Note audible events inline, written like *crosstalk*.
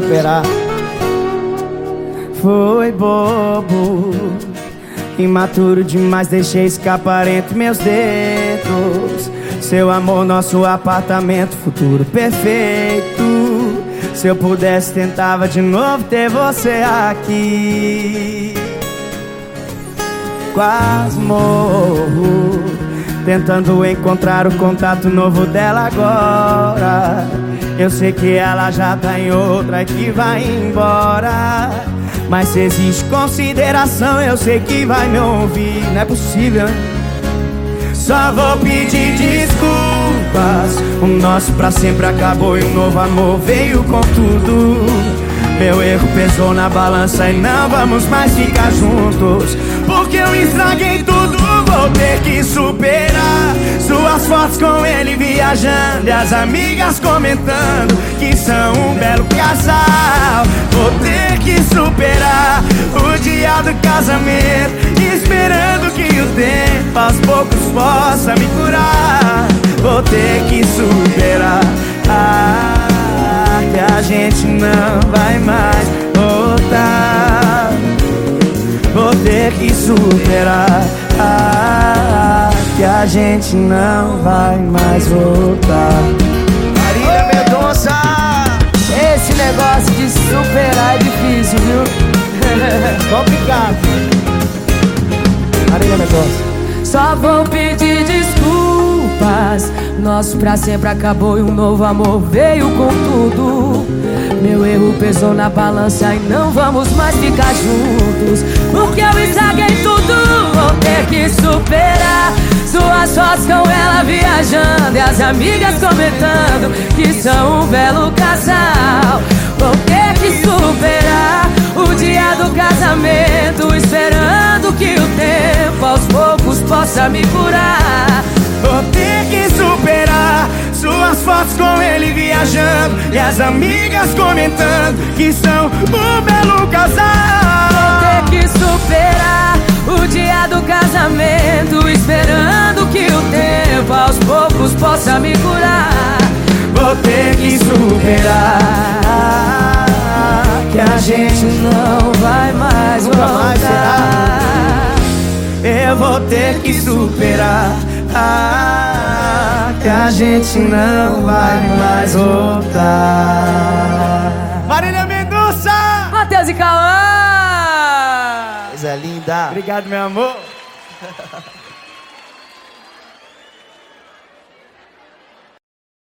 superar. Foi bobo, imaturo demais, deixei escapar entre meus dedos. Seu amor, nosso apartamento, futuro perfeito. Se eu pudesse, tentava de novo ter você aqui. Quase morro, tentando encontrar o contato novo dela agora. Eu sei que ela já tá em outra e que vai embora. Mas se existe consideração, eu sei que vai me ouvir. Não é possível? Só vou pedir desculpas. O nosso pra sempre acabou e o novo amor veio com tudo. Meu erro pesou na balança e não vamos mais ficar juntos. Porque eu estraguei tudo, vou ter que superar. Fotos com ele viajando e as amigas comentando que são um belo casal. Vou ter que superar o dia do casamento, esperando que o tempo aos poucos possa me curar. Vou ter que superar. Ah, que a gente não vai mais voltar. Vou ter que superar. A gente não vai mais voltar. Marília Mendonça! Esse negócio de superar é difícil, viu? *laughs* Complicado. Marília Mendonça. Só vou pedir desculpas. Nosso pra sempre acabou e um novo amor veio com tudo. Meu erro pesou na balança e não vamos mais ficar juntos. Porque eu estraguei tudo, vou ter que superar. As amigas comentando que são um belo casal. Vou ter que superar o dia do casamento, esperando que o tempo aos poucos possa me curar. Vou ter que superar suas fotos com ele viajando e as amigas comentando que são possa me curar. Vou ter que superar que a gente Não vai mais voltar. Eu vou ter que superar que a gente não vai mais voltar. Marília Mendonça! Matheus e Cauã! Coisa linda! Obrigado, meu amor.